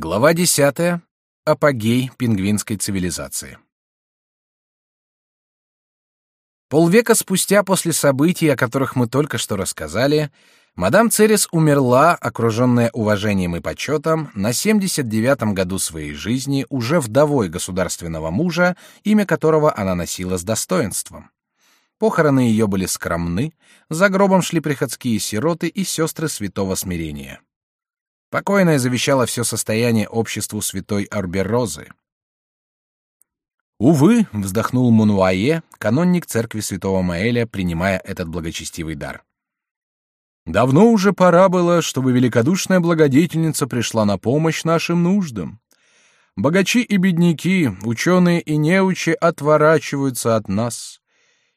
Глава десятая. Апогей пингвинской цивилизации. Полвека спустя после событий, о которых мы только что рассказали, мадам Церес умерла, окруженная уважением и почетом, на 79-м году своей жизни, уже вдовой государственного мужа, имя которого она носила с достоинством. Похороны ее были скромны, за гробом шли приходские сироты и сестры святого смирения. Покойная завещала все состояние обществу святой Арберозы. Увы, вздохнул Мунуае, канонник церкви святого Маэля, принимая этот благочестивый дар. Давно уже пора было, чтобы великодушная благодетельница пришла на помощь нашим нуждам. Богачи и бедняки, ученые и неучи отворачиваются от нас.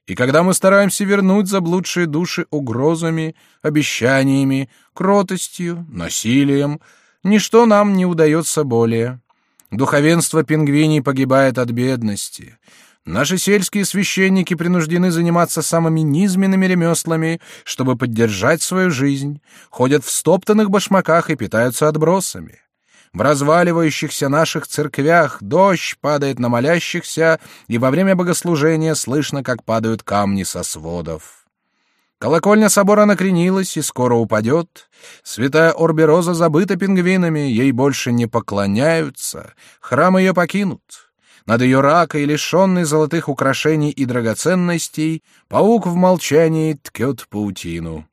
И когда мы стараемся вернуть заблудшие души угрозами, обещаниями, кротостью, насилием, ничто нам не удается более. Духовенство пингвиний погибает от бедности. Наши сельские священники принуждены заниматься самыми низменными ремеслами, чтобы поддержать свою жизнь, ходят в стоптанных башмаках и питаются отбросами. В разваливающихся наших церквях дождь падает на молящихся, и во время богослужения слышно, как падают камни со сводов. Колокольня собора накренилась и скоро упадет. Святая Орбероза забыта пингвинами, ей больше не поклоняются, храм ее покинут. Над ее ракой, лишенной золотых украшений и драгоценностей, паук в молчании ткет паутину.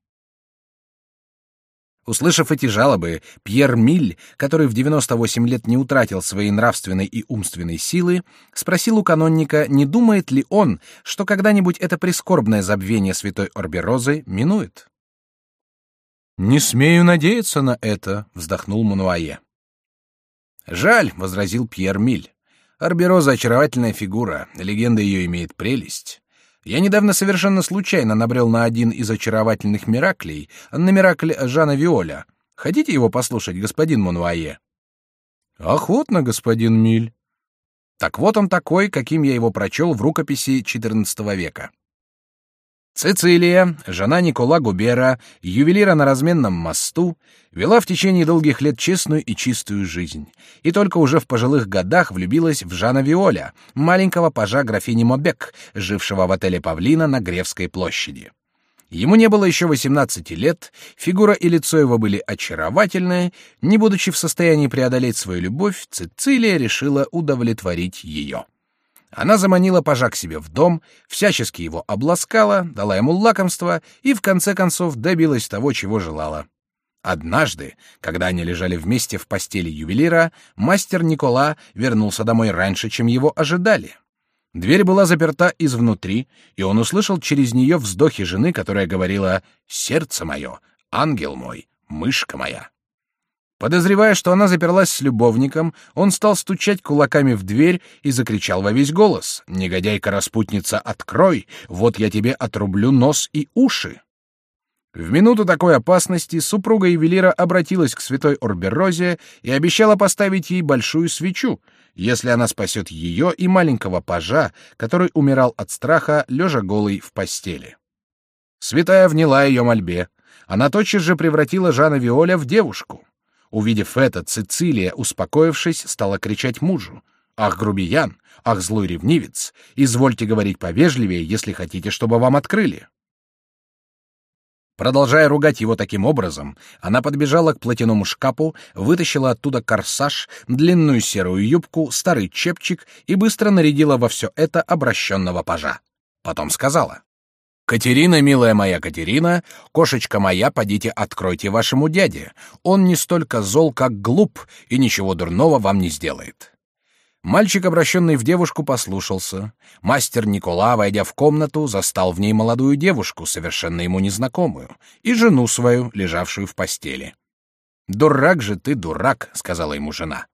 Услышав эти жалобы, Пьер Миль, который в 98 лет не утратил своей нравственной и умственной силы, спросил у канонника, не думает ли он, что когда-нибудь это прискорбное забвение святой Орберозы минует. «Не смею надеяться на это», — вздохнул Мануае. «Жаль», — возразил Пьер Миль. «Орбероза — очаровательная фигура, легенда ее имеет прелесть. Я недавно совершенно случайно набрел на один из очаровательных мираклей, на миракль Жана Виоля. Хотите его послушать, господин Монуае? Охотно, господин Миль. Так вот он такой, каким я его прочел в рукописи XIV века. Цицилия, жена Никола Губера, ювелира на разменном мосту, вела в течение долгих лет честную и чистую жизнь, и только уже в пожилых годах влюбилась в Жана Виоля, маленького пажа графини Мобек, жившего в отеле Павлина на Гревской площади. Ему не было еще 18 лет, фигура и лицо его были очаровательные, не будучи в состоянии преодолеть свою любовь, Цицилия решила удовлетворить ее. Она заманила пажа к себе в дом, всячески его обласкала, дала ему лакомство и в конце концов добилась того, чего желала. Однажды, когда они лежали вместе в постели ювелира, мастер Никола вернулся домой раньше, чем его ожидали. Дверь была заперта изнутри, и он услышал через нее вздохи жены, которая говорила «Сердце мое, ангел мой, мышка моя». Подозревая, что она заперлась с любовником, он стал стучать кулаками в дверь и закричал во весь голос: "Негодяйка-распутница, открой! Вот я тебе отрублю нос и уши!" В минуту такой опасности супруга ювелира обратилась к святой Орберозе и обещала поставить ей большую свечу, если она спасет ее и маленького пажа, который умирал от страха, лежа голый в постели. Святая вняла ее мольбе. Она тотчас же превратила Жана Виоля в девушку. Увидев это, Цицилия, успокоившись, стала кричать мужу: "Ах, грубиян! Ах, злой ревнивец! Извольте говорить повежливее, если хотите, чтобы вам открыли". Продолжая ругать его таким образом, она подбежала к платяному шкафу, вытащила оттуда корсаж, длинную серую юбку, старый чепчик и быстро нарядила во все это обращенного пажа. Потом сказала: Катерина, милая моя Катерина, кошечка моя, подите откройте вашему дяде. Он не столько зол, как глуп, и ничего дурного вам не сделает. Мальчик, обращенный в девушку, послушался. Мастер Никола, войдя в комнату, застал в ней молодую девушку, совершенно ему незнакомую, и жену свою, лежавшую в постели. «Дурак же ты, дурак», — сказала ему жена.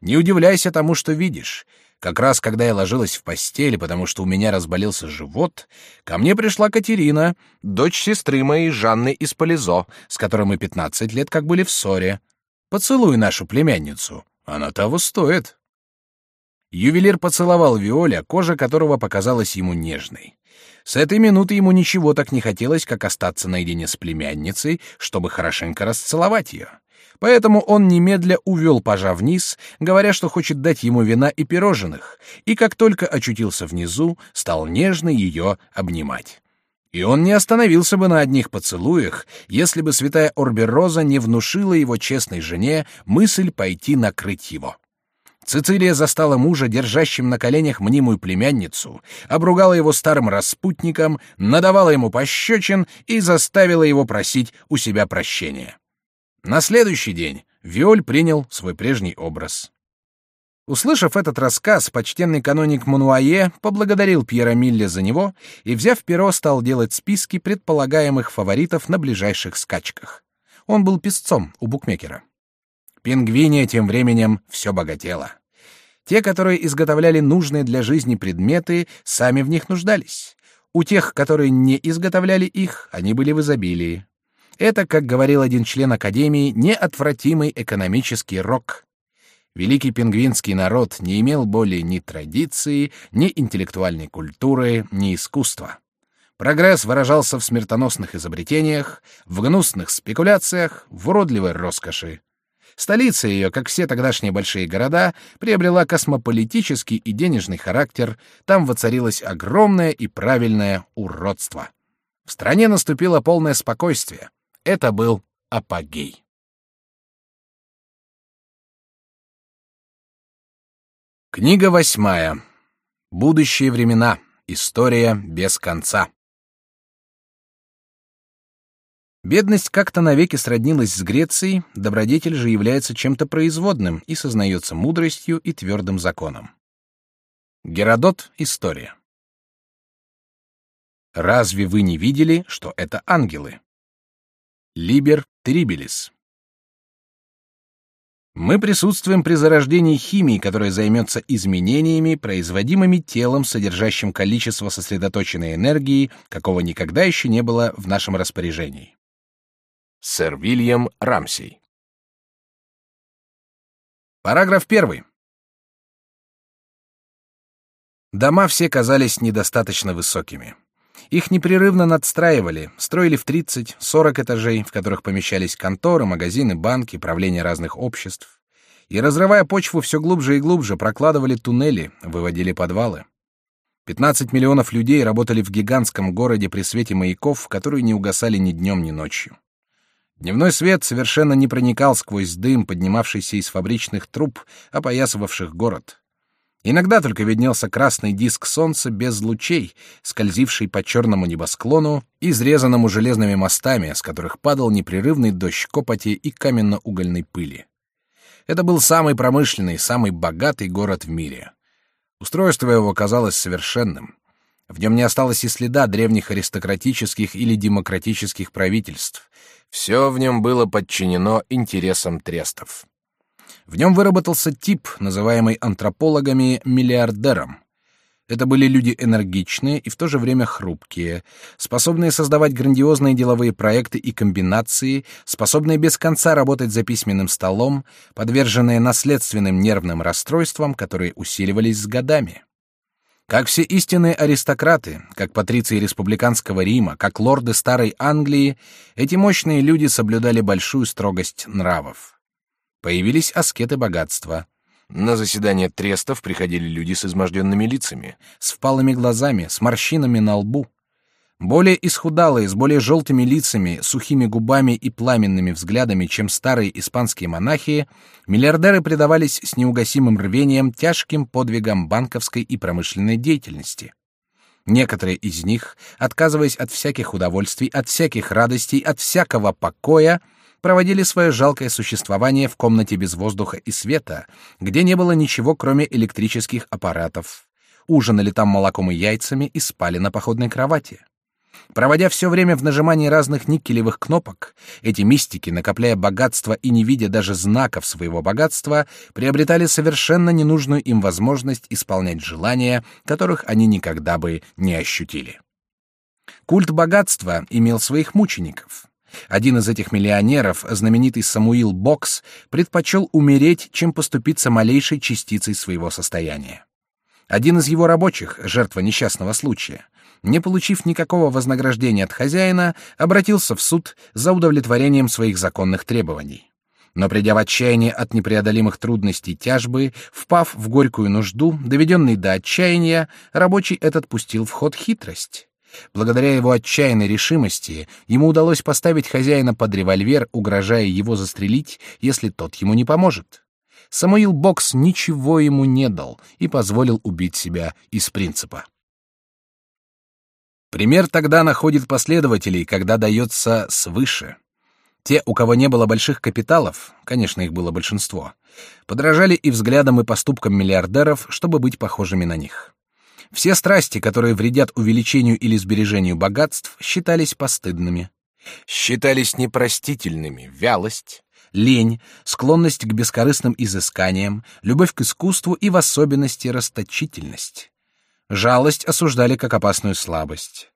«Не удивляйся тому, что видишь. Как раз когда я ложилась в постели, потому что у меня разболелся живот, ко мне пришла Катерина, дочь сестры моей Жанны из Полизо, с которой мы пятнадцать лет как были в ссоре. Поцелуй нашу племянницу, она того стоит. Ювелир поцеловал Виоля, кожа которого показалась ему нежной. С этой минуты ему ничего так не хотелось, как остаться наедине с племянницей, чтобы хорошенько расцеловать ее. Поэтому он немедля увел пажа вниз, говоря, что хочет дать ему вина и пирожных, и как только очутился внизу, стал нежно ее обнимать. И он не остановился бы на одних поцелуях, если бы святая Орбероза не внушила его честной жене мысль пойти накрыть его. Цицилия застала мужа, держащим на коленях мнимую племянницу, обругала его старым распутником, надавала ему пощечин и заставила его просить у себя прощения. На следующий день Виоль принял свой прежний образ. Услышав этот рассказ, почтенный каноник Мануае поблагодарил Пьера Милля за него и, взяв перо, стал делать списки предполагаемых фаворитов на ближайших скачках. Он был песцом у букмекера. Пингвиния тем временем все богатела. Те, которые изготовляли нужные для жизни предметы, сами в них нуждались. У тех, которые не изготовляли их, они были в изобилии. Это, как говорил один член Академии, неотвратимый экономический рок. Великий пингвинский народ не имел более ни традиции, ни интеллектуальной культуры, ни искусства. Прогресс выражался в смертоносных изобретениях, в гнусных спекуляциях, в уродливой роскоши. Столица ее, как все тогдашние большие города, приобрела космополитический и денежный характер, там воцарилось огромное и правильное уродство. В стране наступило полное спокойствие. Это был апогей. Книга восьмая. Будущие времена. История без конца. Бедность как-то навеки сроднилась с Грецией, добродетель же является чем-то производным и сознается мудростью и твердым законом. Геродот. История. Разве вы не видели, что это ангелы? Либер Трибелис. Мы присутствуем при зарождении химии, которая займется изменениями, производимыми телом, содержащим количество сосредоточенной энергии, какого никогда еще не было в нашем распоряжении. Сэр Вильям Рамсей. Параграф первый. Дома все казались недостаточно высокими. Их непрерывно надстраивали, строили в 30-40 этажей, в которых помещались конторы, магазины, банки, правления разных обществ. И, разрывая почву все глубже и глубже, прокладывали туннели, выводили подвалы. 15 миллионов людей работали в гигантском городе при свете маяков, которые не угасали ни днем, ни ночью. Дневной свет совершенно не проникал сквозь дым, поднимавшийся из фабричных труб, опоясывавших город. Иногда только виднелся красный диск солнца без лучей, скользивший по черному небосклону, изрезанному железными мостами, с которых падал непрерывный дождь копоти и каменно-угольной пыли. Это был самый промышленный, самый богатый город в мире. Устройство его казалось совершенным. В нем не осталось и следа древних аристократических или демократических правительств. Все в нем было подчинено интересам трестов. В нем выработался тип, называемый антропологами миллиардером. Это были люди энергичные и в то же время хрупкие, способные создавать грандиозные деловые проекты и комбинации, способные без конца работать за письменным столом, подверженные наследственным нервным расстройствам, которые усиливались с годами. Как все истинные аристократы, как патриции республиканского Рима, как лорды старой Англии, эти мощные люди соблюдали большую строгость нравов. Появились аскеты богатства. На заседания трестов приходили люди с изможденными лицами, с впалыми глазами, с морщинами на лбу. Более исхудалые, с более желтыми лицами, сухими губами и пламенными взглядами, чем старые испанские монахи, миллиардеры предавались с неугасимым рвением тяжким подвигам банковской и промышленной деятельности. Некоторые из них, отказываясь от всяких удовольствий, от всяких радостей, от всякого покоя, проводили свое жалкое существование в комнате без воздуха и света, где не было ничего, кроме электрических аппаратов. Ужинали там молоком и яйцами и спали на походной кровати. Проводя все время в нажимании разных никелевых кнопок, эти мистики, накопляя богатство и не видя даже знаков своего богатства, приобретали совершенно ненужную им возможность исполнять желания, которых они никогда бы не ощутили. Культ богатства имел своих мучеников. Один из этих миллионеров, знаменитый Самуил Бокс, предпочел умереть, чем поступиться малейшей частицей своего состояния. Один из его рабочих, жертва несчастного случая, не получив никакого вознаграждения от хозяина, обратился в суд за удовлетворением своих законных требований. Но придя в отчаяние от непреодолимых трудностей тяжбы, впав в горькую нужду, доведенный до отчаяния, рабочий этот пустил в ход хитрость. Благодаря его отчаянной решимости ему удалось поставить хозяина под револьвер, угрожая его застрелить, если тот ему не поможет. Самуил Бокс ничего ему не дал и позволил убить себя из принципа. Пример тогда находит последователей, когда дается свыше. Те, у кого не было больших капиталов, конечно, их было большинство, подражали и взглядам, и поступкам миллиардеров, чтобы быть похожими на них. Все страсти, которые вредят увеличению или сбережению богатств, считались постыдными. Считались непростительными вялость, лень, склонность к бескорыстным изысканиям, любовь к искусству и в особенности расточительность. Жалость осуждали как опасную слабость.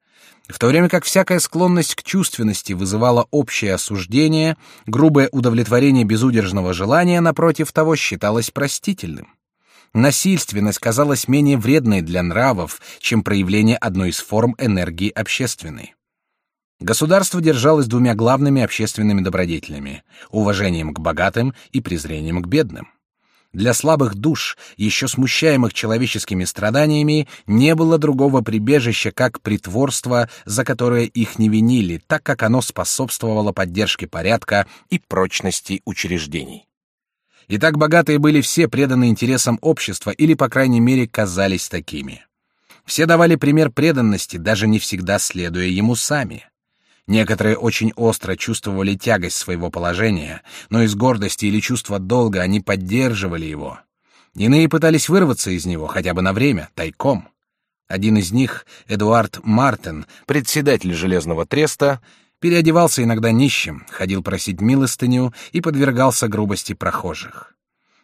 В то время как всякая склонность к чувственности вызывала общее осуждение, грубое удовлетворение безудержного желания, напротив того, считалось простительным. Насильственность казалась менее вредной для нравов, чем проявление одной из форм энергии общественной. Государство держалось двумя главными общественными добродетелями — уважением к богатым и презрением к бедным. Для слабых душ, еще смущаемых человеческими страданиями, не было другого прибежища, как притворство, за которое их не винили, так как оно способствовало поддержке порядка и прочности учреждений. Итак, богатые были все преданы интересам общества или, по крайней мере, казались такими. Все давали пример преданности, даже не всегда следуя ему сами. Некоторые очень остро чувствовали тягость своего положения, но из гордости или чувства долга они поддерживали его. Иные пытались вырваться из него хотя бы на время, тайком. Один из них, Эдуард Мартин, председатель Железного треста, переодевался иногда нищим, ходил просить милостыню и подвергался грубости прохожих.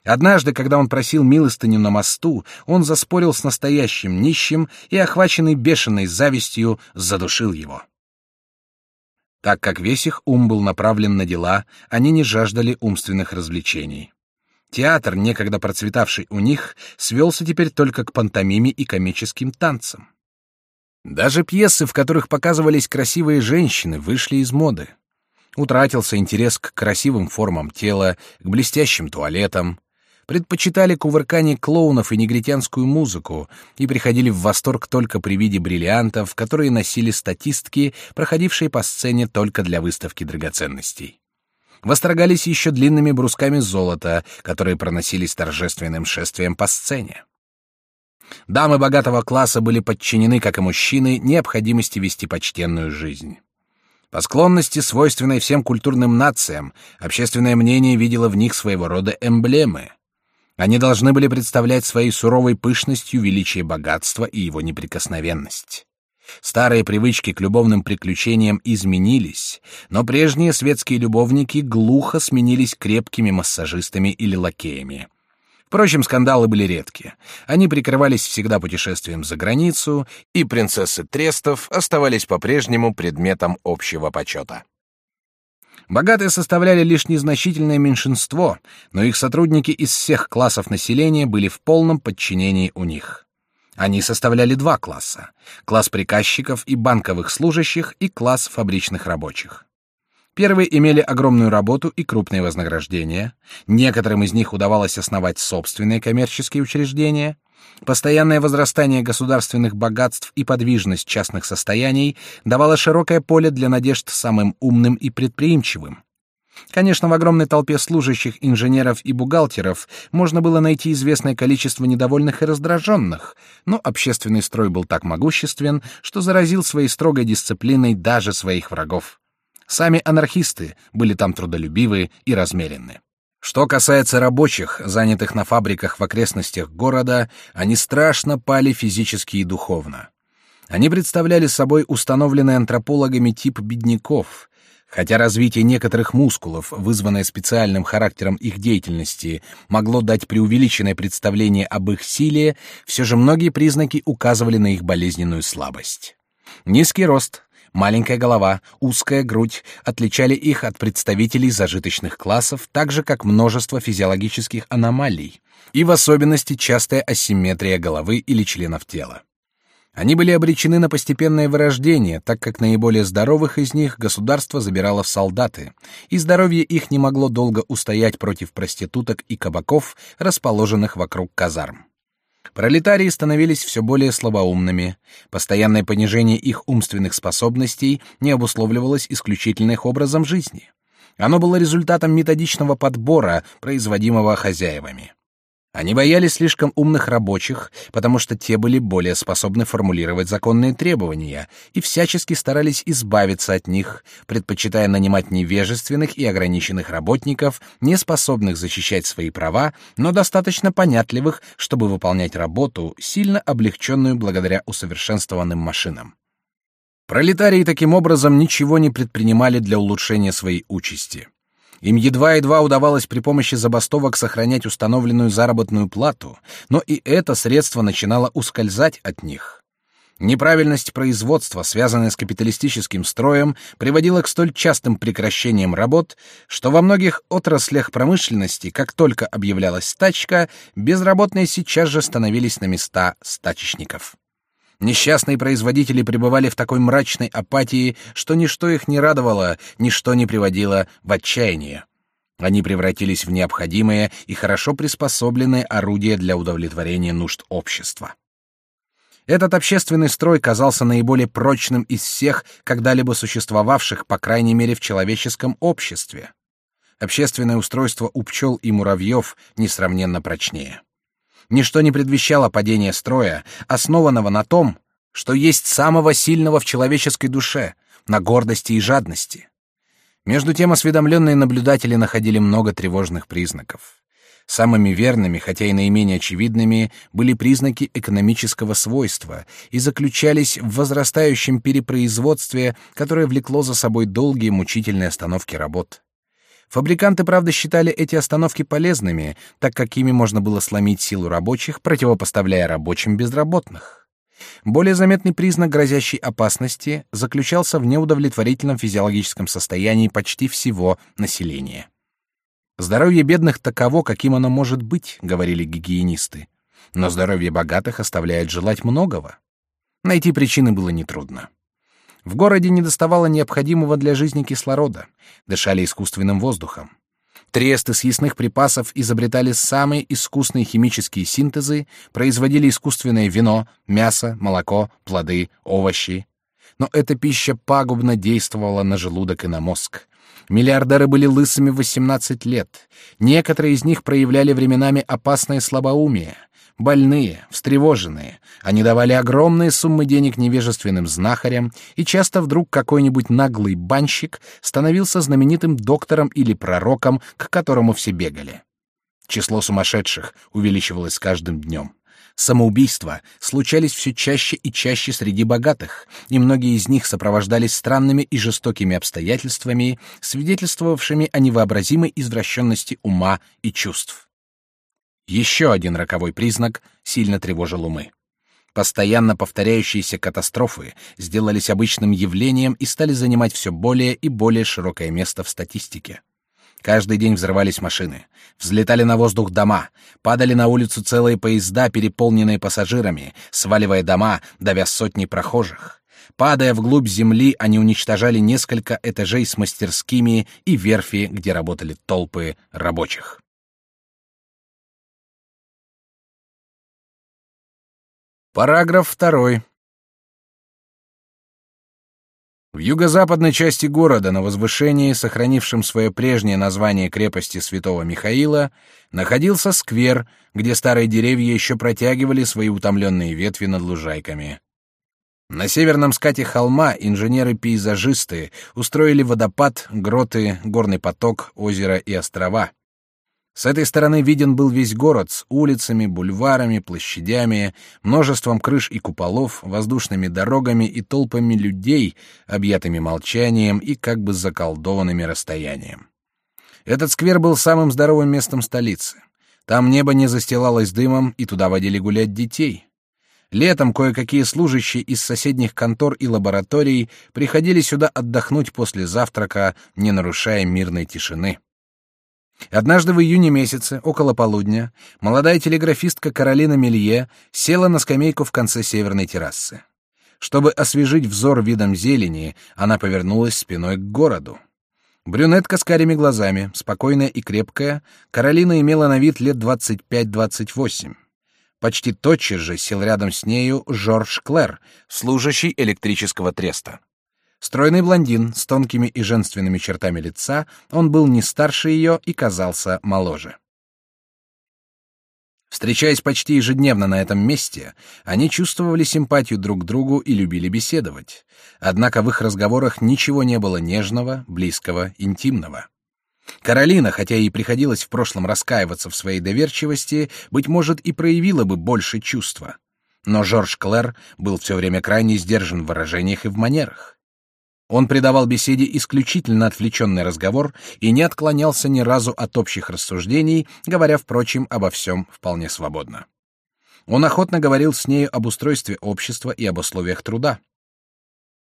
Однажды, когда он просил милостыню на мосту, он заспорил с настоящим нищим и, охваченный бешеной завистью, задушил его. Так как весь их ум был направлен на дела, они не жаждали умственных развлечений. Театр, некогда процветавший у них, свелся теперь только к пантомиме и комическим танцам. Даже пьесы, в которых показывались красивые женщины, вышли из моды. Утратился интерес к красивым формам тела, к блестящим туалетам предпочитали кувыркание клоунов и негритянскую музыку и приходили в восторг только при виде бриллиантов, которые носили статистки, проходившие по сцене только для выставки драгоценностей. Восторгались еще длинными брусками золота, которые проносились торжественным шествием по сцене. Дамы богатого класса были подчинены, как и мужчины, необходимости вести почтенную жизнь. По склонности, свойственной всем культурным нациям, общественное мнение видело в них своего рода эмблемы. Они должны были представлять своей суровой пышностью величие богатства и его неприкосновенность. Старые привычки к любовным приключениям изменились, но прежние светские любовники глухо сменились крепкими массажистами или лакеями. Впрочем, скандалы были редки. Они прикрывались всегда путешествием за границу, и принцессы Трестов оставались по-прежнему предметом общего почета. Богатые составляли лишь незначительное меньшинство, но их сотрудники из всех классов населения были в полном подчинении у них. Они составляли два класса: класс приказчиков и банковых служащих и класс фабричных рабочих. Первые имели огромную работу и крупные вознаграждения. Некоторым из них удавалось основать собственные коммерческие учреждения. Постоянное возрастание государственных богатств и подвижность частных состояний давало широкое поле для надежд самым умным и предприимчивым. Конечно, в огромной толпе служащих, инженеров и бухгалтеров можно было найти известное количество недовольных и раздраженных, но общественный строй был так могуществен, что заразил своей строгой дисциплиной даже своих врагов. Сами анархисты были там трудолюбивы и размеренны. Что касается рабочих, занятых на фабриках в окрестностях города, они страшно пали физически и духовно. Они представляли собой установленный антропологами тип бедняков, хотя развитие некоторых мускулов, вызванное специальным характером их деятельности, могло дать преувеличенное представление об их силе, все же многие признаки указывали на их болезненную слабость. Низкий рост, Маленькая голова, узкая грудь отличали их от представителей зажиточных классов, так же как множество физиологических аномалий, и в особенности частая асимметрия головы или членов тела. Они были обречены на постепенное вырождение, так как наиболее здоровых из них государство забирало в солдаты, и здоровье их не могло долго устоять против проституток и кабаков, расположенных вокруг казарм. Пролетарии становились все более слабоумными. Постоянное понижение их умственных способностей не обусловливалось исключительно их образом жизни. Оно было результатом методичного подбора, производимого хозяевами. Они боялись слишком умных рабочих, потому что те были более способны формулировать законные требования и всячески старались избавиться от них, предпочитая нанимать невежественных и ограниченных работников, не способных защищать свои права, но достаточно понятливых, чтобы выполнять работу, сильно облегченную благодаря усовершенствованным машинам. Пролетарии таким образом ничего не предпринимали для улучшения своей участи. Им едва-едва удавалось при помощи забастовок сохранять установленную заработную плату, но и это средство начинало ускользать от них. Неправильность производства, связанная с капиталистическим строем, приводила к столь частым прекращениям работ, что во многих отраслях промышленности, как только объявлялась стачка, безработные сейчас же становились на места стачечников. Несчастные производители пребывали в такой мрачной апатии, что ничто их не радовало, ничто не приводило в отчаяние. Они превратились в необходимые и хорошо приспособленные орудия для удовлетворения нужд общества. Этот общественный строй казался наиболее прочным из всех, когда-либо существовавших, по крайней мере, в человеческом обществе. Общественное устройство у пчел и муравьев несравненно прочнее. Ничто не предвещало падения строя, основанного на том, что есть самого сильного в человеческой душе, на гордости и жадности. Между тем осведомленные наблюдатели находили много тревожных признаков. Самыми верными, хотя и наименее очевидными, были признаки экономического свойства и заключались в возрастающем перепроизводстве, которое влекло за собой долгие мучительные остановки работ. Фабриканты, правда, считали эти остановки полезными, так как ими можно было сломить силу рабочих, противопоставляя рабочим безработных. Более заметный признак грозящей опасности заключался в неудовлетворительном физиологическом состоянии почти всего населения. Здоровье бедных таково, каким оно может быть, говорили гигиенисты, но здоровье богатых оставляет желать многого. Найти причины было нетрудно. В городе недоставало необходимого для жизни кислорода, дышали искусственным воздухом. Тресты съестных припасов изобретали самые искусные химические синтезы, производили искусственное вино, мясо, молоко, плоды, овощи. Но эта пища пагубно действовала на желудок и на мозг. Миллиардеры были лысыми в 18 лет. Некоторые из них проявляли временами опасное слабоумие — больные, встревоженные. Они давали огромные суммы денег невежественным знахарям, и часто вдруг какой-нибудь наглый банщик становился знаменитым доктором или пророком, к которому все бегали. Число сумасшедших увеличивалось с каждым днем. Самоубийства случались все чаще и чаще среди богатых, и многие из них сопровождались странными и жестокими обстоятельствами, свидетельствовавшими о невообразимой извращенности ума и чувств. Еще один роковой признак сильно тревожил умы. Постоянно повторяющиеся катастрофы сделались обычным явлением и стали занимать все более и более широкое место в статистике. Каждый день взрывались машины, взлетали на воздух дома, падали на улицу целые поезда, переполненные пассажирами, сваливая дома, давя сотни прохожих. Падая вглубь земли, они уничтожали несколько этажей с мастерскими и верфи, где работали толпы рабочих. Параграф 2. В юго-западной части города, на возвышении, сохранившем свое прежнее название крепости Святого Михаила, находился сквер, где старые деревья еще протягивали свои утомленные ветви над лужайками. На северном скате холма инженеры-пейзажисты устроили водопад, гроты, горный поток, озеро и острова. С этой стороны виден был весь город с улицами, бульварами, площадями, множеством крыш и куполов, воздушными дорогами и толпами людей, объятыми молчанием и как бы заколдованными расстоянием. Этот сквер был самым здоровым местом столицы. Там небо не застилалось дымом, и туда водили гулять детей. Летом кое-какие служащие из соседних контор и лабораторий приходили сюда отдохнуть после завтрака, не нарушая мирной тишины. Однажды в июне месяце, около полудня, молодая телеграфистка Каролина Мелье села на скамейку в конце северной террасы. Чтобы освежить взор видом зелени, она повернулась спиной к городу. Брюнетка с карими глазами, спокойная и крепкая, Каролина имела на вид лет двадцать пять-двадцать восемь. Почти тотчас же сел рядом с нею Жорж Клэр, служащий электрического треста. Стройный блондин с тонкими и женственными чертами лица, он был не старше ее и казался моложе. Встречаясь почти ежедневно на этом месте, они чувствовали симпатию друг к другу и любили беседовать. Однако в их разговорах ничего не было нежного, близкого, интимного. Каролина, хотя и приходилось в прошлом раскаиваться в своей доверчивости, быть может, и проявила бы больше чувства. Но Жорж Клэр был все время крайне сдержан в выражениях и в манерах. Он придавал беседе исключительно отвлеченный разговор и не отклонялся ни разу от общих рассуждений, говоря, впрочем, обо всем вполне свободно. Он охотно говорил с нею об устройстве общества и об условиях труда.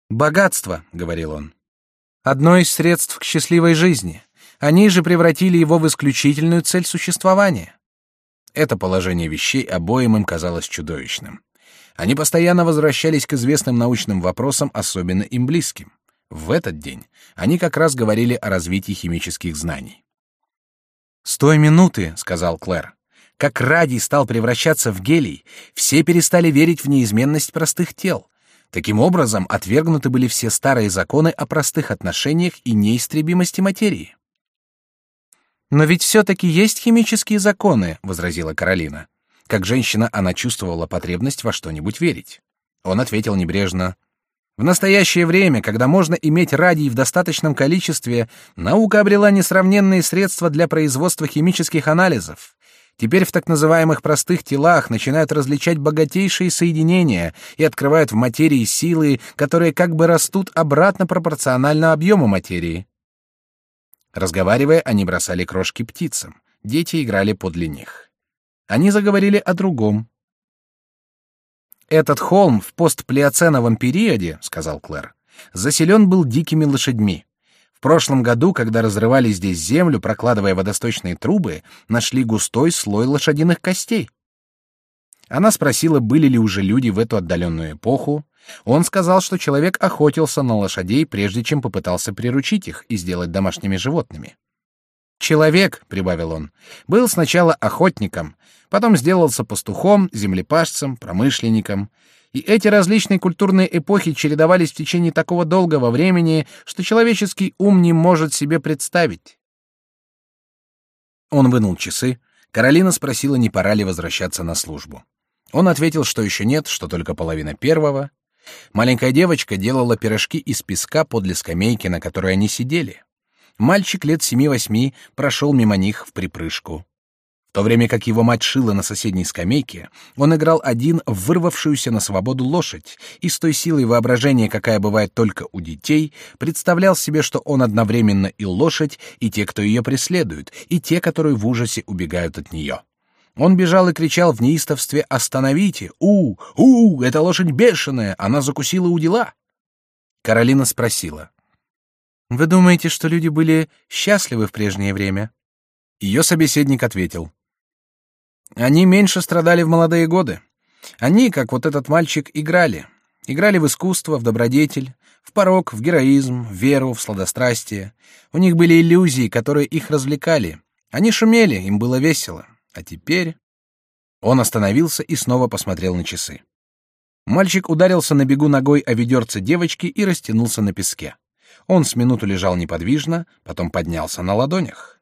«Богатство», — говорил он, — «одно из средств к счастливой жизни. Они же превратили его в исключительную цель существования». Это положение вещей обоим им казалось чудовищным. Они постоянно возвращались к известным научным вопросам, особенно им близким. В этот день они как раз говорили о развитии химических знаний. «С той минуты, — сказал Клэр, — как радий стал превращаться в гелий, все перестали верить в неизменность простых тел. Таким образом, отвергнуты были все старые законы о простых отношениях и неистребимости материи. «Но ведь все-таки есть химические законы», — возразила Каролина. Как женщина она чувствовала потребность во что-нибудь верить. Он ответил небрежно, в настоящее время, когда можно иметь радий в достаточном количестве, наука обрела несравненные средства для производства химических анализов. Теперь в так называемых простых телах начинают различать богатейшие соединения и открывают в материи силы, которые как бы растут обратно пропорционально объему материи. Разговаривая, они бросали крошки птицам. Дети играли подле них. Они заговорили о другом. Этот холм в постплеоценовом периоде, сказал Клэр, заселен был дикими лошадьми. В прошлом году, когда разрывали здесь землю, прокладывая водосточные трубы, нашли густой слой лошадиных костей. Она спросила, были ли уже люди в эту отдаленную эпоху. Он сказал, что человек охотился на лошадей, прежде чем попытался приручить их и сделать домашними животными. Человек, прибавил он, был сначала охотником, потом сделался пастухом, землепашцем, промышленником. И эти различные культурные эпохи чередовались в течение такого долгого времени, что человеческий ум не может себе представить. Он вынул часы. Каролина спросила, не пора ли возвращаться на службу. Он ответил, что еще нет, что только половина первого. Маленькая девочка делала пирожки из песка подле скамейки, на которой они сидели. Мальчик лет семи-восьми прошел мимо них в припрыжку. То время как его мать шила на соседней скамейке, он играл один в вырвавшуюся на свободу лошадь и с той силой воображения, какая бывает только у детей, представлял себе, что он одновременно и лошадь, и те, кто ее преследует, и те, которые в ужасе убегают от нее. Он бежал и кричал в неистовстве «Остановите! У! У! Эта лошадь бешеная! Она закусила у дела!» Каролина спросила. Вы думаете, что люди были счастливы в прежнее время? Ее собеседник ответил: Они меньше страдали в молодые годы. Они, как вот этот мальчик, играли, играли в искусство, в добродетель, в порок, в героизм, в веру, в сладострастие. У них были иллюзии, которые их развлекали. Они шумели, им было весело. А теперь он остановился и снова посмотрел на часы. Мальчик ударился на бегу ногой о ведерце девочки и растянулся на песке. Он с минуту лежал неподвижно, потом поднялся на ладонях.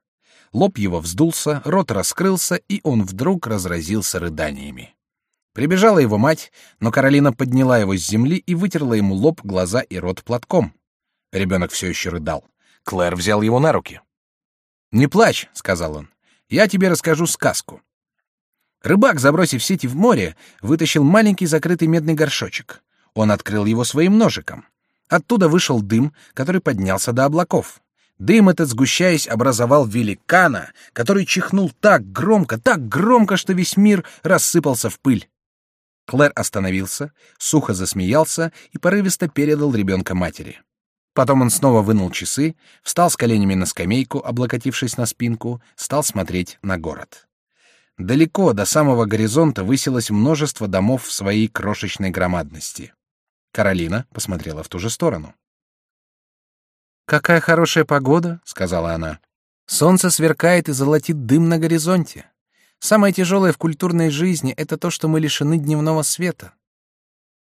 Лоб его вздулся, рот раскрылся, и он вдруг разразился рыданиями. Прибежала его мать, но Каролина подняла его с земли и вытерла ему лоб, глаза и рот платком. Ребенок все еще рыдал. Клэр взял его на руки. «Не плачь», — сказал он. «Я тебе расскажу сказку». Рыбак, забросив сети в море, вытащил маленький закрытый медный горшочек. Он открыл его своим ножиком. Оттуда вышел дым, который поднялся до облаков. Дым этот, сгущаясь, образовал великана, который чихнул так громко, так громко, что весь мир рассыпался в пыль. Клэр остановился, сухо засмеялся и порывисто передал ребенка матери. Потом он снова вынул часы, встал с коленями на скамейку, облокотившись на спинку, стал смотреть на город. Далеко, до самого горизонта, высилось множество домов в своей крошечной громадности. Каролина посмотрела в ту же сторону. «Какая хорошая погода», — сказала она. «Солнце сверкает и золотит дым на горизонте. Самое тяжелое в культурной жизни — это то, что мы лишены дневного света».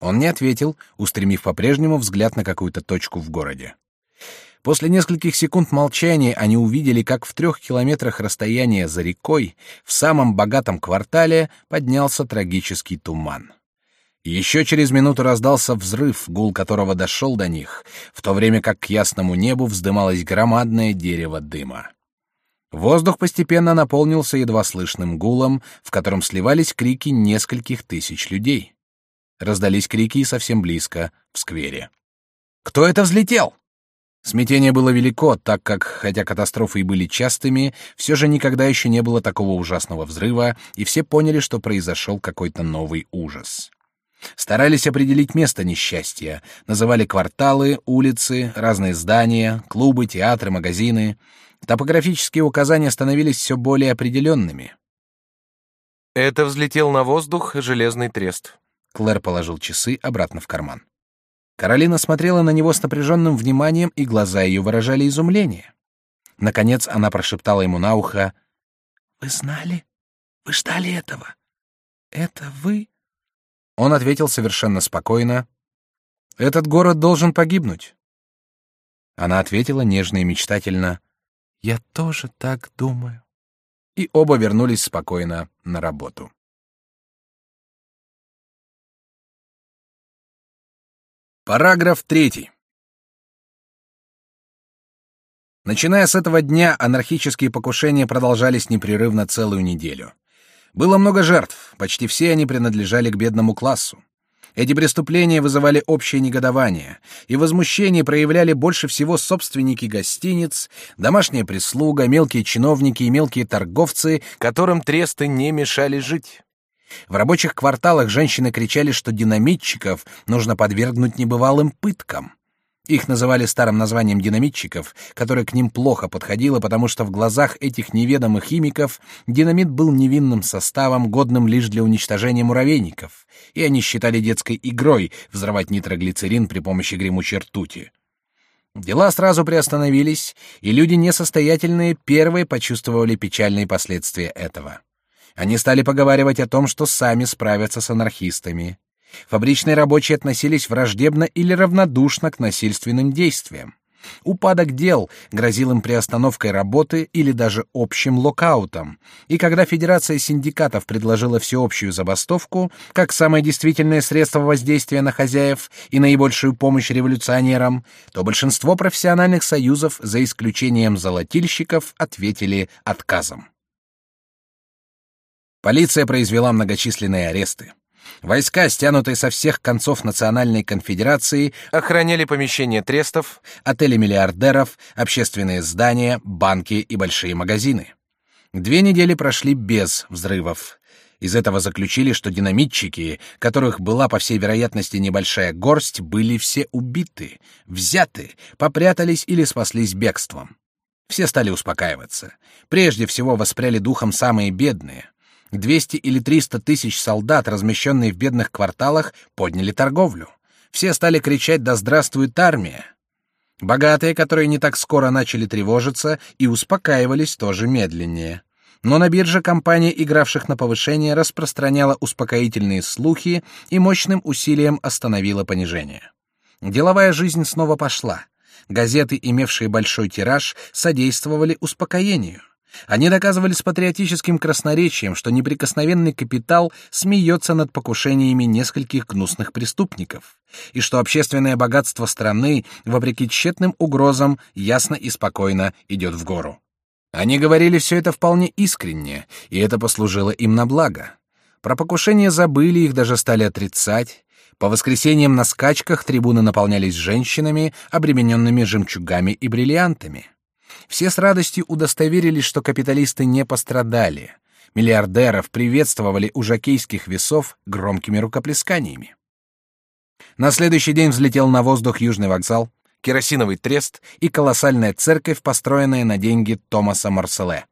Он не ответил, устремив по-прежнему взгляд на какую-то точку в городе. После нескольких секунд молчания они увидели, как в трех километрах расстояния за рекой, в самом богатом квартале, поднялся трагический туман. Еще через минуту раздался взрыв, гул которого дошел до них, в то время как к ясному небу вздымалось громадное дерево дыма. Воздух постепенно наполнился едва слышным гулом, в котором сливались крики нескольких тысяч людей. Раздались крики совсем близко, в сквере. «Кто это взлетел?» Смятение было велико, так как, хотя катастрофы и были частыми, все же никогда еще не было такого ужасного взрыва, и все поняли, что произошел какой-то новый ужас. Старались определить место несчастья, называли кварталы, улицы, разные здания, клубы, театры, магазины. Топографические указания становились все более определенными. Это взлетел на воздух железный трест. Клэр положил часы обратно в карман. Каролина смотрела на него с напряженным вниманием, и глаза ее выражали изумление. Наконец она прошептала ему на ухо: "Вы знали? Вы ждали этого? Это вы?" Он ответил совершенно спокойно. «Этот город должен погибнуть». Она ответила нежно и мечтательно. «Я тоже так думаю». И оба вернулись спокойно на работу. Параграф третий. Начиная с этого дня, анархические покушения продолжались непрерывно целую неделю. Было много жертв, почти все они принадлежали к бедному классу. Эти преступления вызывали общее негодование, и возмущение проявляли больше всего собственники гостиниц, домашняя прислуга, мелкие чиновники и мелкие торговцы, которым тресты не мешали жить. В рабочих кварталах женщины кричали, что динамитчиков нужно подвергнуть небывалым пыткам. Их называли старым названием динамитчиков, которое к ним плохо подходило, потому что в глазах этих неведомых химиков динамит был невинным составом, годным лишь для уничтожения муравейников, и они считали детской игрой взрывать нитроглицерин при помощи гремучей ртути. Дела сразу приостановились, и люди несостоятельные первые почувствовали печальные последствия этого. Они стали поговаривать о том, что сами справятся с анархистами. Фабричные рабочие относились враждебно или равнодушно к насильственным действиям. Упадок дел грозил им приостановкой работы или даже общим локаутом. И когда Федерация синдикатов предложила всеобщую забастовку как самое действительное средство воздействия на хозяев и наибольшую помощь революционерам, то большинство профессиональных союзов, за исключением золотильщиков, ответили отказом. Полиция произвела многочисленные аресты. Войска, стянутые со всех концов Национальной конфедерации, охраняли помещения трестов, отели миллиардеров, общественные здания, банки и большие магазины. Две недели прошли без взрывов. Из этого заключили, что динамитчики, которых была, по всей вероятности, небольшая горсть, были все убиты, взяты, попрятались или спаслись бегством. Все стали успокаиваться. Прежде всего воспряли духом самые бедные. 200 или 300 тысяч солдат, размещенные в бедных кварталах, подняли торговлю. Все стали кричать «Да здравствует армия!». Богатые, которые не так скоро начали тревожиться, и успокаивались тоже медленнее. Но на бирже компания, игравших на повышение, распространяла успокоительные слухи и мощным усилием остановила понижение. Деловая жизнь снова пошла. Газеты, имевшие большой тираж, содействовали успокоению. Они доказывали с патриотическим красноречием, что неприкосновенный капитал смеется над покушениями нескольких гнусных преступников, и что общественное богатство страны, вопреки тщетным угрозам, ясно и спокойно идет в гору. Они говорили все это вполне искренне, и это послужило им на благо. Про покушения забыли, их даже стали отрицать. По воскресеньям на скачках трибуны наполнялись женщинами, обремененными жемчугами и бриллиантами. Все с радостью удостоверились, что капиталисты не пострадали. Миллиардеров приветствовали у жокейских весов громкими рукоплесканиями. На следующий день взлетел на воздух Южный вокзал, керосиновый трест и колоссальная церковь, построенная на деньги Томаса Марселе.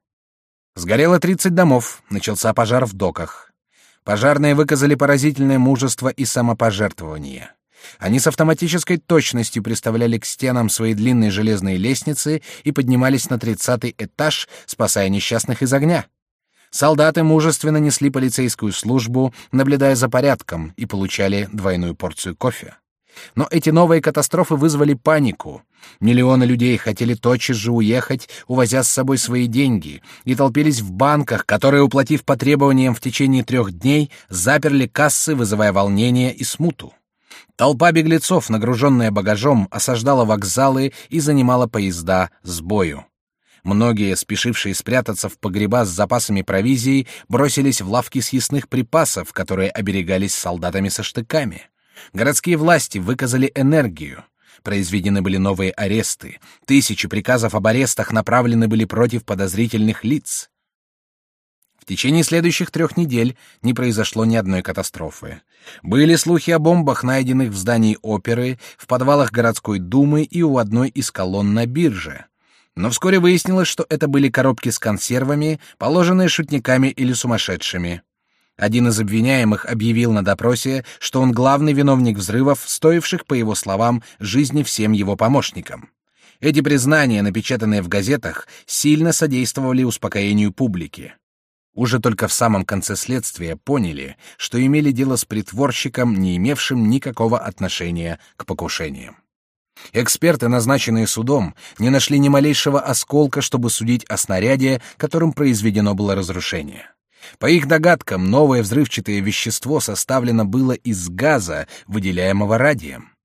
Сгорело 30 домов, начался пожар в доках. Пожарные выказали поразительное мужество и самопожертвование. Они с автоматической точностью приставляли к стенам свои длинные железные лестницы и поднимались на тридцатый этаж, спасая несчастных из огня. Солдаты мужественно несли полицейскую службу, наблюдая за порядком, и получали двойную порцию кофе. Но эти новые катастрофы вызвали панику. Миллионы людей хотели тотчас же уехать, увозя с собой свои деньги, и толпились в банках, которые, уплатив по требованиям в течение трех дней, заперли кассы, вызывая волнение и смуту. Толпа беглецов, нагруженная багажом, осаждала вокзалы и занимала поезда с бою. Многие, спешившие спрятаться в погреба с запасами провизии, бросились в лавки съестных припасов, которые оберегались солдатами со штыками. Городские власти выказали энергию. Произведены были новые аресты. Тысячи приказов об арестах направлены были против подозрительных лиц. В течение следующих трех недель не произошло ни одной катастрофы. Были слухи о бомбах, найденных в здании оперы, в подвалах городской думы и у одной из колонн на бирже. Но вскоре выяснилось, что это были коробки с консервами, положенные шутниками или сумасшедшими. Один из обвиняемых объявил на допросе, что он главный виновник взрывов, стоивших, по его словам, жизни всем его помощникам. Эти признания, напечатанные в газетах, сильно содействовали успокоению публики. Уже только в самом конце следствия поняли, что имели дело с притворщиком, не имевшим никакого отношения к покушениям. Эксперты, назначенные судом, не нашли ни малейшего осколка, чтобы судить о снаряде, которым произведено было разрушение. По их догадкам, новое взрывчатое вещество составлено было из газа, выделяемого радием.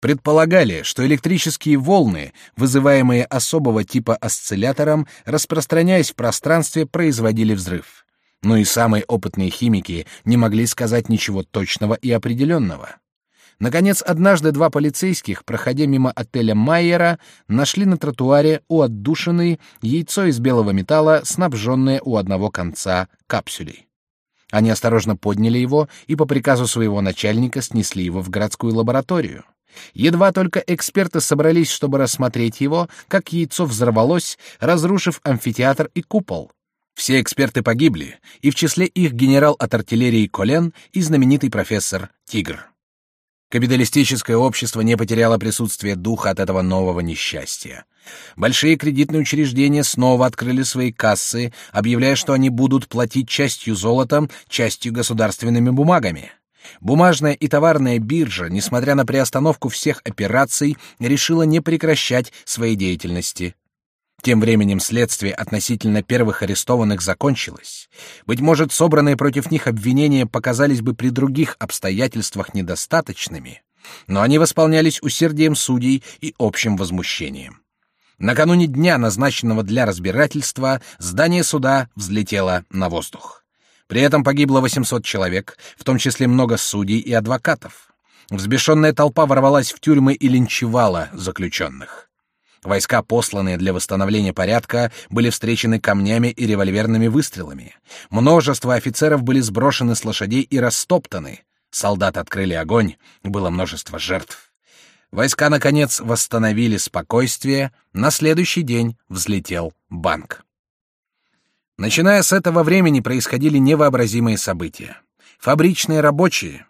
Предполагали, что электрические волны, вызываемые особого типа осциллятором, распространяясь в пространстве, производили взрыв. Но и самые опытные химики не могли сказать ничего точного и определенного. Наконец, однажды два полицейских, проходя мимо отеля Майера, нашли на тротуаре у отдушины яйцо из белого металла, снабженное у одного конца капсулей. Они осторожно подняли его и по приказу своего начальника снесли его в городскую лабораторию. Едва только эксперты собрались, чтобы рассмотреть его, как яйцо взорвалось, разрушив амфитеатр и купол. Все эксперты погибли, и в числе их генерал от артиллерии Колен и знаменитый профессор Тигр. Капиталистическое общество не потеряло присутствие духа от этого нового несчастья. Большие кредитные учреждения снова открыли свои кассы, объявляя, что они будут платить частью золотом, частью государственными бумагами. Бумажная и товарная биржа, несмотря на приостановку всех операций, решила не прекращать своей деятельности. Тем временем следствие относительно первых арестованных закончилось. Быть может, собранные против них обвинения показались бы при других обстоятельствах недостаточными, но они восполнялись усердием судей и общим возмущением. Накануне дня, назначенного для разбирательства, здание суда взлетело на воздух. При этом погибло 800 человек, в том числе много судей и адвокатов. Взбешенная толпа ворвалась в тюрьмы и линчевала заключенных. Войска, посланные для восстановления порядка, были встречены камнями и револьверными выстрелами. Множество офицеров были сброшены с лошадей и растоптаны. Солдаты открыли огонь, было множество жертв. Войска, наконец, восстановили спокойствие, на следующий день взлетел банк. Начиная с этого времени происходили невообразимые события. Фабричные рабочие,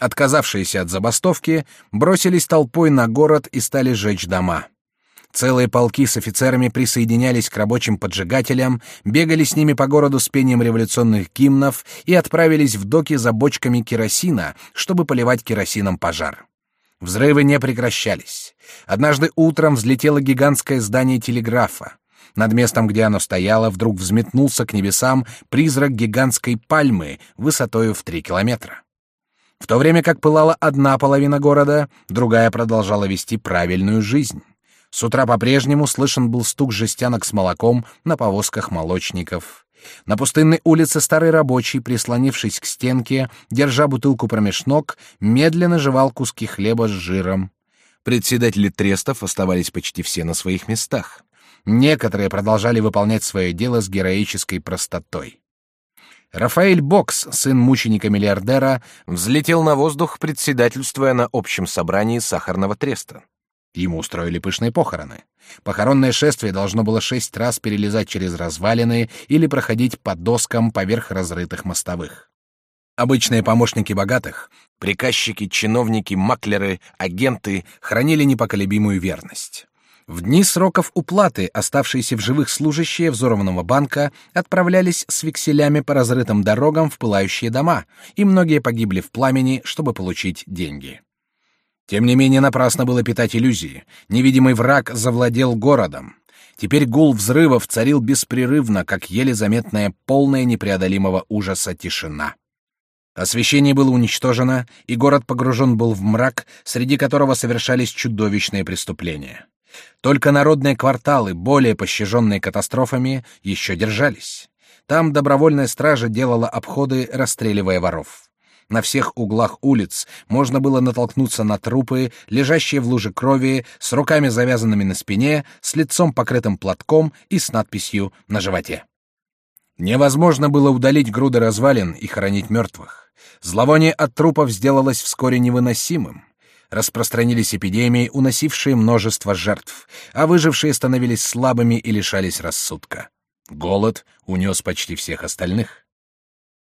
отказавшиеся от забастовки, бросились толпой на город и стали жечь дома. Целые полки с офицерами присоединялись к рабочим поджигателям, бегали с ними по городу с пением революционных гимнов и отправились в доки за бочками керосина, чтобы поливать керосином пожар. Взрывы не прекращались. Однажды утром взлетело гигантское здание телеграфа. Над местом, где оно стояло, вдруг взметнулся к небесам призрак гигантской пальмы высотою в три километра. В то время как пылала одна половина города, другая продолжала вести правильную жизнь. С утра по-прежнему слышен был стук жестянок с молоком на повозках молочников. На пустынной улице старый рабочий, прислонившись к стенке, держа бутылку промеж ног, медленно жевал куски хлеба с жиром. Председатели трестов оставались почти все на своих местах. Некоторые продолжали выполнять свое дело с героической простотой. Рафаэль Бокс, сын мученика-миллиардера, взлетел на воздух, председательствуя на общем собрании сахарного треста. Ему устроили пышные похороны. Похоронное шествие должно было шесть раз перелезать через развалины или проходить по доскам поверх разрытых мостовых. Обычные помощники богатых, приказчики, чиновники, маклеры, агенты хранили непоколебимую верность. В дни сроков уплаты оставшиеся в живых служащие взорванного банка отправлялись с векселями по разрытым дорогам в пылающие дома, и многие погибли в пламени, чтобы получить деньги. Тем не менее, напрасно было питать иллюзии. Невидимый враг завладел городом. Теперь гул взрывов царил беспрерывно, как еле заметная полная непреодолимого ужаса тишина. Освещение было уничтожено, и город погружен был в мрак, среди которого совершались чудовищные преступления. Только народные кварталы, более пощаженные катастрофами, еще держались. Там добровольная стража делала обходы, расстреливая воров. На всех углах улиц можно было натолкнуться на трупы, лежащие в луже крови, с руками завязанными на спине, с лицом покрытым платком и с надписью на животе. Невозможно было удалить груды развалин и хоронить мертвых. Зловоние от трупов сделалось вскоре невыносимым. Распространились эпидемии, уносившие множество жертв, а выжившие становились слабыми и лишались рассудка. Голод унес почти всех остальных.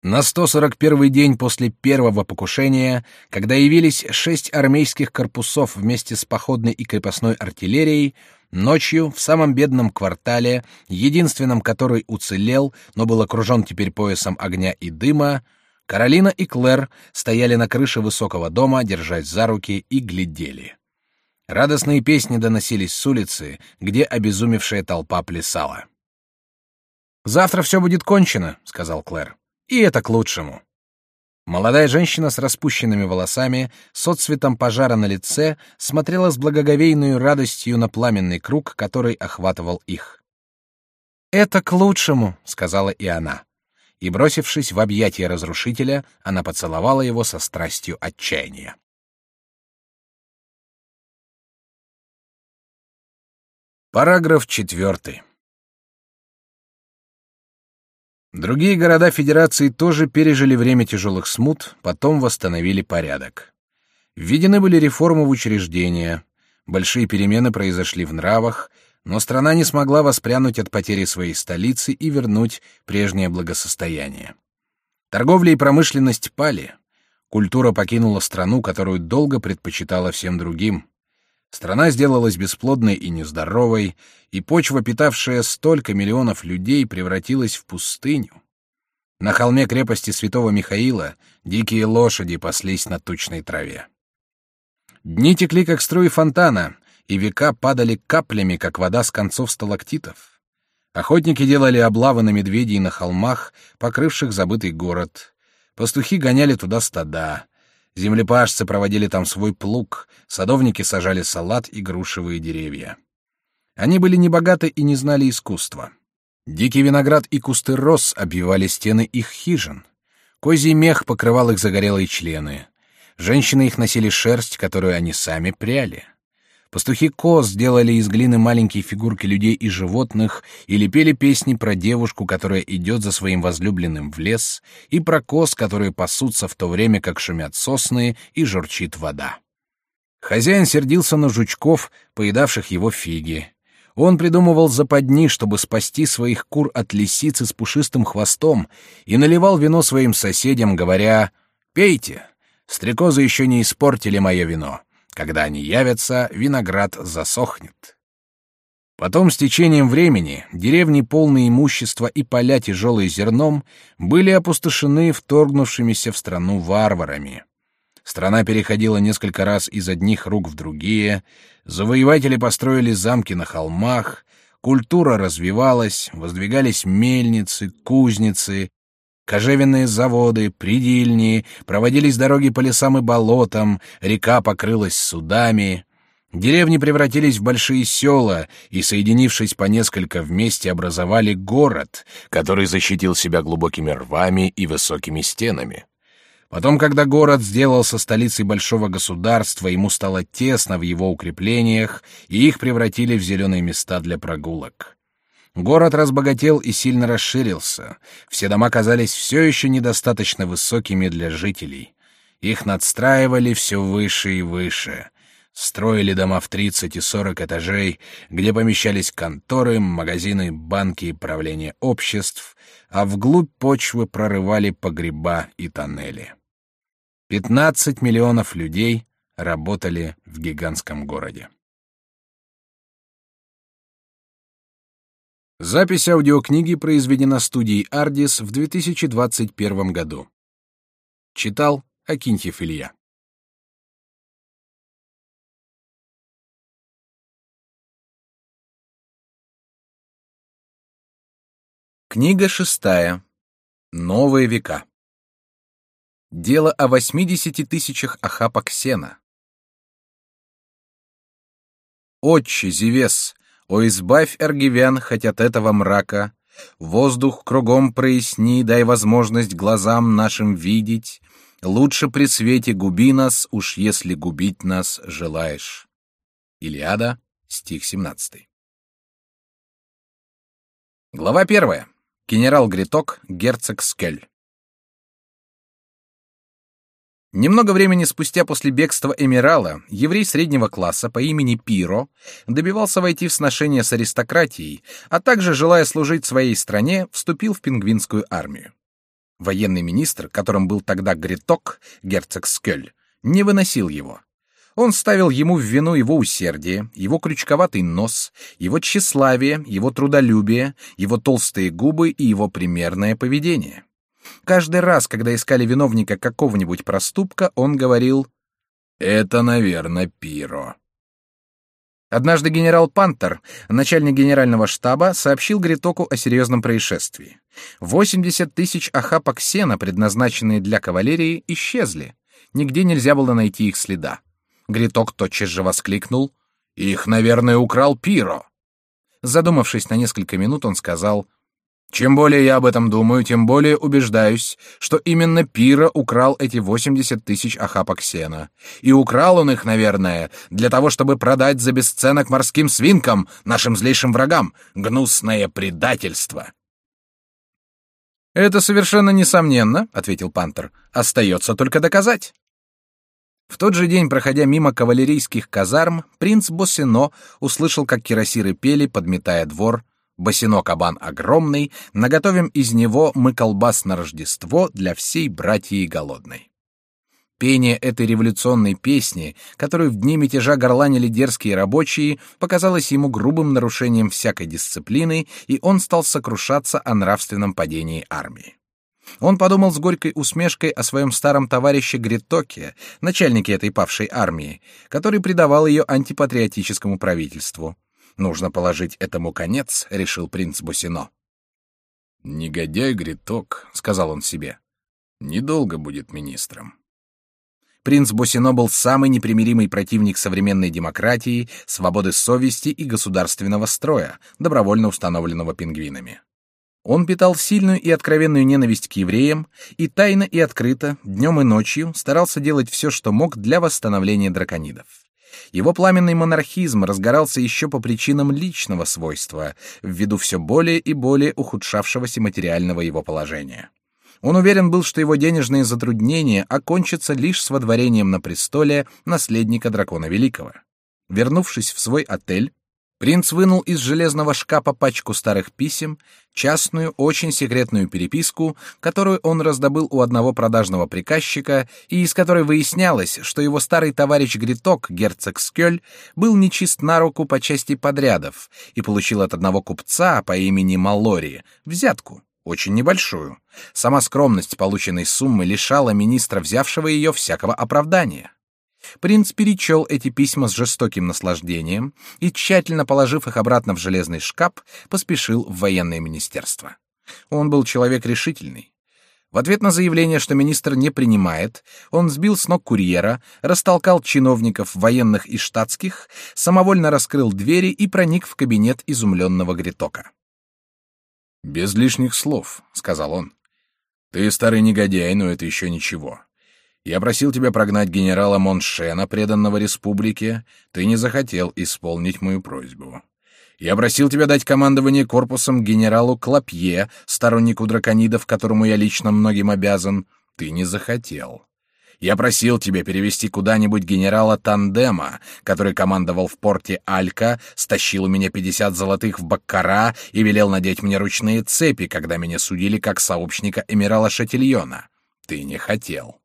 На 141 день после первого покушения, когда явились шесть армейских корпусов вместе с походной и крепостной артиллерией, ночью в самом бедном квартале, единственном, который уцелел, но был окружен теперь поясом огня и дыма, Каролина и Клэр стояли на крыше высокого дома, держась за руки, и глядели. Радостные песни доносились с улицы, где обезумевшая толпа плясала. «Завтра все будет кончено», — сказал Клэр. «И это к лучшему». Молодая женщина с распущенными волосами, с отцветом пожара на лице, смотрела с благоговейной радостью на пламенный круг, который охватывал их. «Это к лучшему», — сказала и она и, бросившись в объятия разрушителя, она поцеловала его со страстью отчаяния. Параграф четвертый. Другие города Федерации тоже пережили время тяжелых смут, потом восстановили порядок. Введены были реформы в учреждения, большие перемены произошли в нравах, но страна не смогла воспрянуть от потери своей столицы и вернуть прежнее благосостояние. Торговля и промышленность пали. Культура покинула страну, которую долго предпочитала всем другим. Страна сделалась бесплодной и нездоровой, и почва, питавшая столько миллионов людей, превратилась в пустыню. На холме крепости Святого Михаила дикие лошади паслись на тучной траве. Дни текли, как струи фонтана, и века падали каплями, как вода с концов сталактитов. Охотники делали облавы на медведей на холмах, покрывших забытый город. Пастухи гоняли туда стада. Землепашцы проводили там свой плуг, садовники сажали салат и грушевые деревья. Они были небогаты и не знали искусства. Дикий виноград и кусты роз обвивали стены их хижин. Козий мех покрывал их загорелые члены. Женщины их носили шерсть, которую они сами пряли. Пастухи коз делали из глины маленькие фигурки людей и животных или пели песни про девушку, которая идет за своим возлюбленным в лес, и про коз, которые пасутся в то время, как шумят сосны и журчит вода. Хозяин сердился на жучков, поедавших его фиги. Он придумывал западни, чтобы спасти своих кур от лисицы с пушистым хвостом, и наливал вино своим соседям, говоря «Пейте, стрекозы еще не испортили мое вино». Когда они явятся, виноград засохнет. Потом, с течением времени, деревни, полные имущества и поля, тяжелые зерном, были опустошены вторгнувшимися в страну варварами. Страна переходила несколько раз из одних рук в другие, завоеватели построили замки на холмах, культура развивалась, воздвигались мельницы, кузницы, Кожевенные заводы, придильни, проводились дороги по лесам и болотам, река покрылась судами. Деревни превратились в большие села и, соединившись по несколько вместе, образовали город, который защитил себя глубокими рвами и высокими стенами. Потом, когда город сделался столицей большого государства, ему стало тесно в его укреплениях, и их превратили в зеленые места для прогулок. Город разбогател и сильно расширился. Все дома казались все еще недостаточно высокими для жителей. Их надстраивали все выше и выше. Строили дома в 30 и 40 этажей, где помещались конторы, магазины, банки, правления обществ, а вглубь почвы прорывали погреба и тоннели. 15 миллионов людей работали в гигантском городе. Запись аудиокниги произведена студией Ardis в 2021 году. Читал Акинтьев Илья. Книга шестая. Новые века. Дело о 80 тысячах ахапок сена. Отче Зевес, о избавь аргивян хоть от этого мрака, воздух кругом проясни, дай возможность глазам нашим видеть, лучше при свете губи нас, уж если губить нас желаешь. Илиада, стих 17. Глава первая. Генерал Гриток, герцог Скель. Немного времени спустя после бегства эмирала еврей среднего класса по имени Пиро добивался войти в сношение с аристократией, а также, желая служить своей стране, вступил в пингвинскую армию. Военный министр, которым был тогда Гриток, герцог Скёль, не выносил его. Он ставил ему в вину его усердие, его крючковатый нос, его тщеславие, его трудолюбие, его толстые губы и его примерное поведение. Каждый раз, когда искали виновника какого-нибудь проступка, он говорил «Это, наверное, Пиро». Однажды генерал Пантер, начальник генерального штаба, сообщил Гритоку о серьезном происшествии. 80 тысяч ахапок сена, предназначенные для кавалерии, исчезли. Нигде нельзя было найти их следа. Гриток тотчас же воскликнул «Их, наверное, украл Пиро». Задумавшись на несколько минут, он сказал чем более я об этом думаю, тем более убеждаюсь, что именно Пира украл эти 80 тысяч охапок сена. И украл он их, наверное, для того, чтобы продать за бесценок морским свинкам, нашим злейшим врагам. Гнусное предательство. «Это совершенно несомненно», — ответил Пантер. «Остается только доказать». В тот же день, проходя мимо кавалерийских казарм, принц Босино услышал, как кирасиры пели, подметая двор, Босино кабан огромный, наготовим из него мы колбас на Рождество для всей братьи голодной. Пение этой революционной песни, которую в дни мятежа горланили дерзкие рабочие, показалось ему грубым нарушением всякой дисциплины, и он стал сокрушаться о нравственном падении армии. Он подумал с горькой усмешкой о своем старом товарище Гритоке, начальнике этой павшей армии, который предавал ее антипатриотическому правительству. Нужно положить этому конец, решил принц Бусино. Негодяй Гриток, сказал он себе, недолго будет министром. Принц Босино был самый непримиримый противник современной демократии, свободы совести и государственного строя, добровольно установленного пингвинами. Он питал сильную и откровенную ненависть к евреям и тайно и открыто, днем и ночью, старался делать все, что мог для восстановления драконидов. Его пламенный монархизм разгорался еще по причинам личного свойства, ввиду все более и более ухудшавшегося материального его положения. Он уверен был, что его денежные затруднения окончатся лишь с водворением на престоле наследника дракона Великого. Вернувшись в свой отель, Принц вынул из железного шкафа пачку старых писем, частную, очень секретную переписку, которую он раздобыл у одного продажного приказчика, и из которой выяснялось, что его старый товарищ Гриток, герцог Скёль, был нечист на руку по части подрядов и получил от одного купца по имени Малори взятку, очень небольшую. Сама скромность полученной суммы лишала министра, взявшего ее, всякого оправдания. Принц перечел эти письма с жестоким наслаждением и, тщательно положив их обратно в железный шкаф, поспешил в военное министерство. Он был человек решительный. В ответ на заявление, что министр не принимает, он сбил с ног курьера, растолкал чиновников военных и штатских, самовольно раскрыл двери и проник в кабинет изумленного Гритока. «Без лишних слов», — сказал он. «Ты старый негодяй, но это еще ничего. Я просил тебя прогнать генерала Моншена, преданного республике. Ты не захотел исполнить мою просьбу. Я просил тебя дать командование корпусом генералу Клопье, стороннику драконидов, которому я лично многим обязан. Ты не захотел. Я просил тебя перевести куда-нибудь генерала Тандема, который командовал в порте Алька, стащил у меня пятьдесят золотых в Баккара и велел надеть мне ручные цепи, когда меня судили как сообщника эмирала Шатильона. Ты не хотел.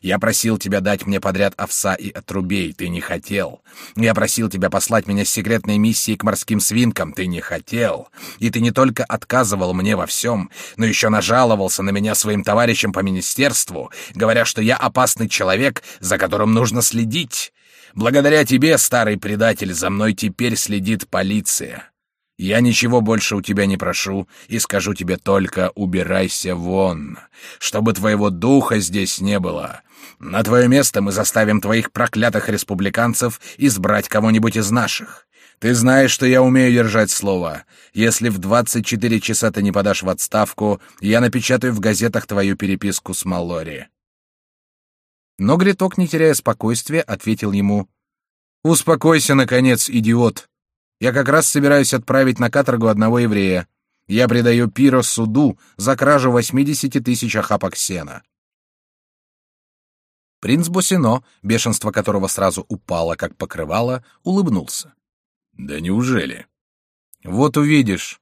Я просил тебя дать мне подряд овса и отрубей, ты не хотел. Я просил тебя послать меня с секретной миссией к морским свинкам, ты не хотел. И ты не только отказывал мне во всем, но еще нажаловался на меня своим товарищам по министерству, говоря, что я опасный человек, за которым нужно следить. Благодаря тебе, старый предатель, за мной теперь следит полиция. Я ничего больше у тебя не прошу и скажу тебе только убирайся вон, чтобы твоего духа здесь не было. На твое место мы заставим твоих проклятых республиканцев избрать кого-нибудь из наших. Ты знаешь, что я умею держать слово. Если в 24 часа ты не подашь в отставку, я напечатаю в газетах твою переписку с Малори. Но Гриток, не теряя спокойствия, ответил ему: "Успокойся наконец, идиот. Я как раз собираюсь отправить на каторгу одного еврея. Я предаю Пиро суду за кражу 80 тысяч охапок сена. Принц Босино, бешенство которого сразу упало, как покрывало, улыбнулся. Да неужели? Вот увидишь.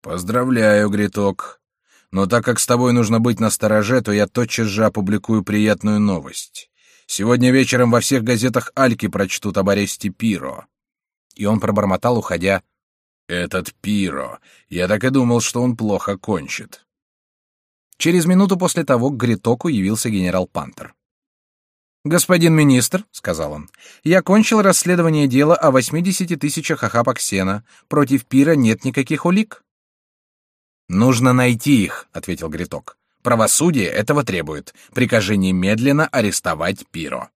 Поздравляю, Гриток. Но так как с тобой нужно быть настороже, то я тотчас же опубликую приятную новость. Сегодня вечером во всех газетах Альки прочтут об аресте Пиро. И он пробормотал, уходя. «Этот Пиро. Я так и думал, что он плохо кончит». Через минуту после того к Гритоку явился генерал Пантер. «Господин министр», — сказал он, — «я кончил расследование дела о 80 тысячах охапок сена. Против Пира нет никаких улик». «Нужно найти их», — ответил Гриток. «Правосудие этого требует. Прикажи немедленно арестовать Пиро».